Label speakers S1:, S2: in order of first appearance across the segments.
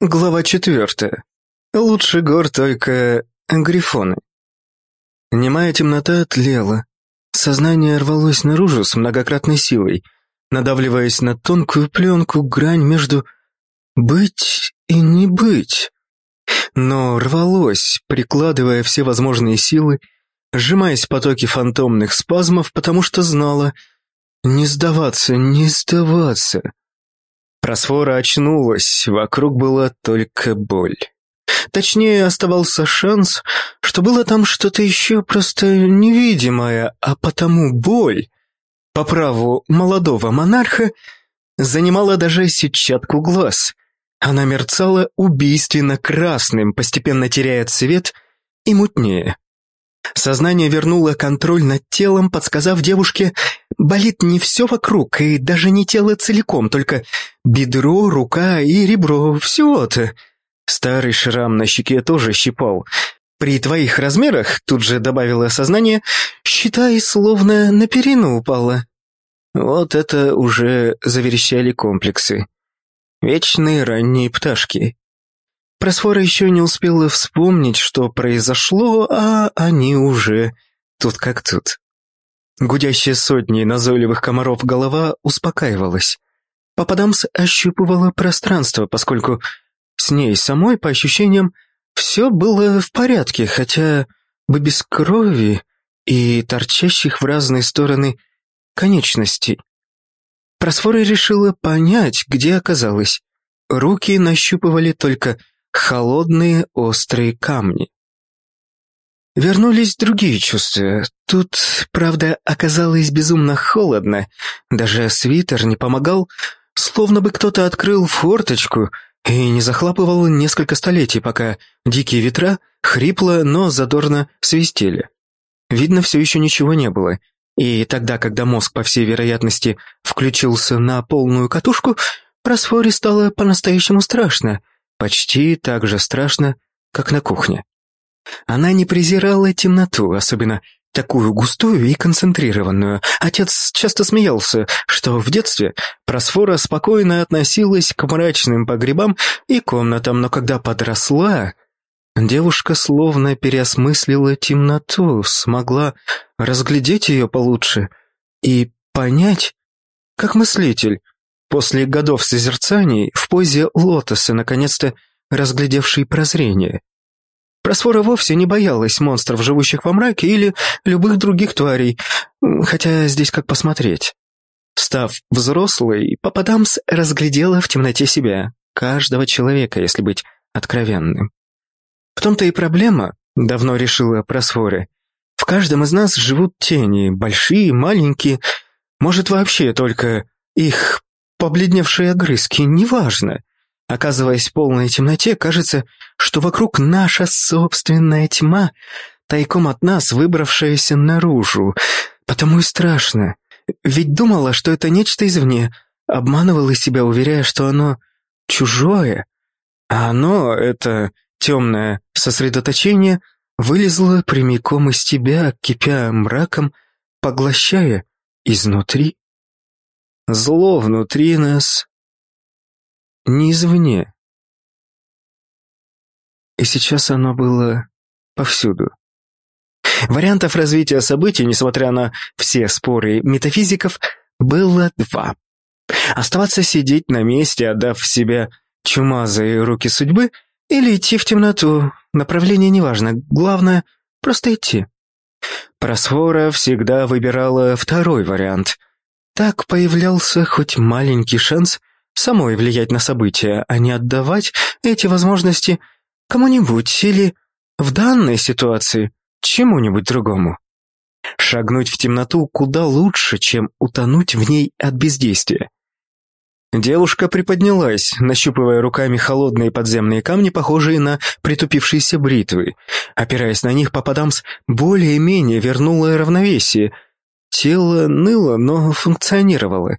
S1: Глава четвертая. Лучше гор только грифоны. Немая темнота тлела. Сознание рвалось наружу с многократной силой, надавливаясь на тонкую пленку грань между «быть» и «не быть». Но рвалось, прикладывая все возможные силы, сжимаясь в потоке фантомных спазмов, потому что знала «не сдаваться, не сдаваться». Просфора очнулась, вокруг была только боль. Точнее, оставался шанс, что было там что-то еще просто невидимое, а потому боль, по праву молодого монарха, занимала даже сетчатку глаз. Она мерцала убийственно красным, постепенно теряя цвет и мутнее. Сознание вернуло контроль над телом, подсказав девушке, болит не все вокруг, и даже не тело целиком, только бедро, рука и ребро, всего-то. Старый шрам на щеке тоже щипал. При твоих размерах, тут же добавила сознание, считай, словно на перину упала. Вот это уже заверещали комплексы. Вечные ранние пташки. Просфора еще не успела вспомнить, что произошло, а они уже тут как тут. Гудящая сотни назойливых комаров голова успокаивалась. Пападамс ощупывала пространство, поскольку с ней самой, по ощущениям, все было в порядке, хотя бы без крови и торчащих в разные стороны конечностей. Просфора решила понять, где оказалась. Руки нащупывали только холодные острые камни. Вернулись другие чувства. Тут, правда, оказалось безумно холодно. Даже свитер не помогал, словно бы кто-то открыл форточку и не захлапывал несколько столетий, пока дикие ветра хрипло, но задорно свистели. Видно, все еще ничего не было. И тогда, когда мозг, по всей вероятности, включился на полную катушку, просфоре стало по-настоящему страшно — Почти так же страшно, как на кухне. Она не презирала темноту, особенно такую густую и концентрированную. Отец часто смеялся, что в детстве Просфора спокойно относилась к мрачным погребам и комнатам, но когда подросла, девушка словно переосмыслила темноту, смогла разглядеть ее получше и понять, как мыслитель, После годов созерцаний, в позе лотоса, наконец-то разглядевший прозрение. Просфора вовсе не боялась монстров, живущих во мраке, или любых других тварей, хотя здесь как посмотреть. Став взрослой, Пападамс разглядела в темноте себя, каждого человека, если быть откровенным. В том-то и проблема, давно решила Просфоре. В каждом из нас живут тени, большие, маленькие, может вообще только их побледневшие огрызки, неважно. Оказываясь в полной темноте, кажется, что вокруг наша собственная тьма, тайком от нас выбравшаяся наружу. Потому и страшно. Ведь думала, что это нечто извне, обманывала себя, уверяя, что оно чужое. А оно, это темное сосредоточение, вылезло прямиком из тебя, кипя мраком, поглощая изнутри. Зло внутри нас, не извне. И сейчас оно было повсюду. Вариантов развития событий, несмотря на все споры метафизиков, было два. Оставаться сидеть на месте, отдав в себя чумазые руки судьбы, или идти в темноту, направление неважно, главное — просто идти. Просфора всегда выбирала второй вариант, так появлялся хоть маленький шанс самой влиять на события, а не отдавать эти возможности кому-нибудь или, в данной ситуации, чему-нибудь другому. Шагнуть в темноту куда лучше, чем утонуть в ней от бездействия. Девушка приподнялась, нащупывая руками холодные подземные камни, похожие на притупившиеся бритвы. Опираясь на них, Пападамс более-менее вернула равновесие – Тело ныло, но функционировало.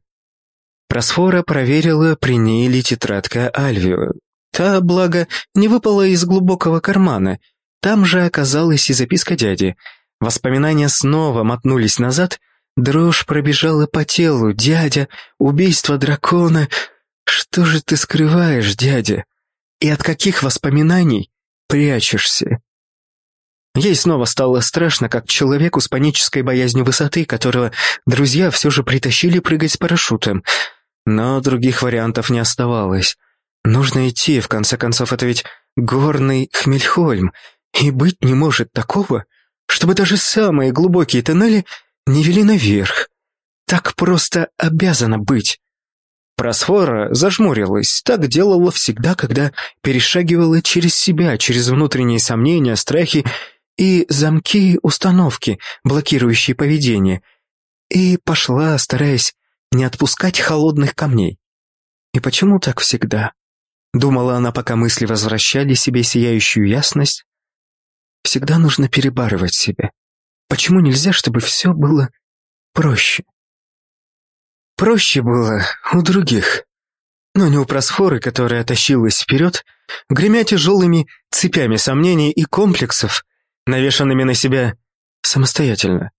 S1: Просфора проверила, при ней ли тетрадка Альвио. Та, благо, не выпала из глубокого кармана. Там же оказалась и записка дяди. Воспоминания снова мотнулись назад, дрожь пробежала по телу. «Дядя, убийство дракона...» «Что же ты скрываешь, дядя?» и от каких воспоминаний прячешься. Ей снова стало страшно, как человеку с панической боязнью высоты, которого друзья все же притащили прыгать с парашютом. Но других вариантов не оставалось. Нужно идти, в конце концов, это ведь горный Хмельхольм, и быть не может такого, чтобы даже самые глубокие тоннели не вели наверх. Так просто обязано быть. Просфора зажмурилась, так делала всегда, когда перешагивала через себя, через внутренние сомнения, страхи и замки установки, блокирующие поведение, и пошла, стараясь не отпускать холодных камней. И почему так всегда? Думала она, пока мысли возвращали себе сияющую ясность. Всегда нужно перебарывать себя. Почему нельзя, чтобы все было проще? Проще было у других, но не у просфоры, которая тащилась вперед, гремя тяжелыми цепями сомнений и комплексов, навешанными на себя самостоятельно.